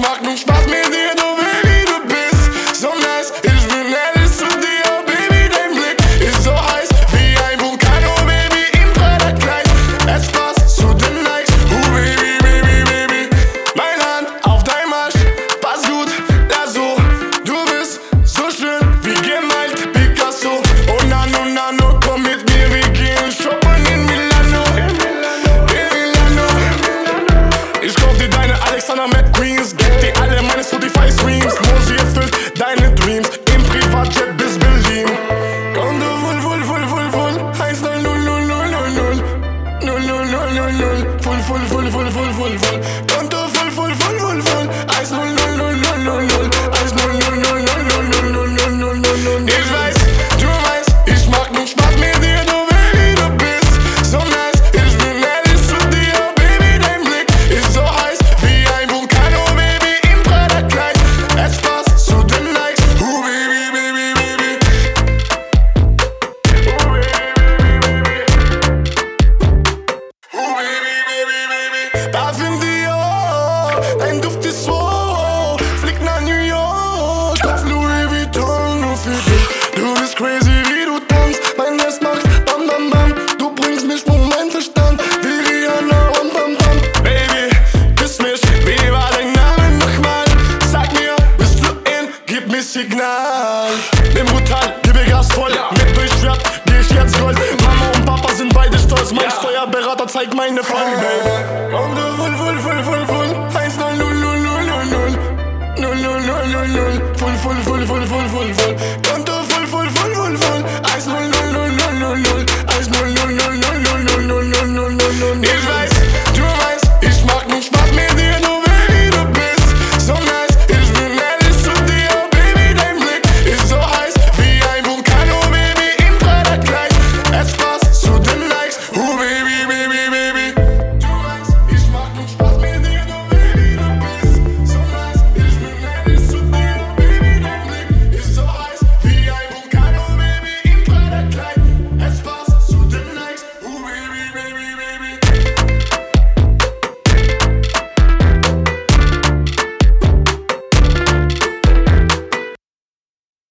mag nur Spaß Ich kauf dir deine Alexander McQueens, gib dir alle meine Spotify Streams. Mosi erfüllt deine Dreams. Im Privatjet bis Berlin. Konto voll, voll, voll, voll, voll, heißt 0, 0, 0, 0, 0, 0, 0, 0, 0, 0, 0, voll, voll, voll, voll, voll, voll, voll, Duft ist so. Flieg nach New York, auf Louis Vuitton, nur für dich. Du bist crazy, wie du tanzt. Mein Herz macht bam, bam, bam. Du bringst mich um meinen Verstand, wie Rihanna und bam, bam. Baby, küss mich, wie war dein Name nochmal? Sag mir, bist du in, gib mir Signal. Nimm brutal, gib mir Gas voll. Mit durchschwert, geh ich jetzt Gold. Mama und Papa sind beide stolz. Mein Steuerberater zeigt meine Folgen, Baby. roll, roll, roll Full, full, full, full, full, full, full Tanto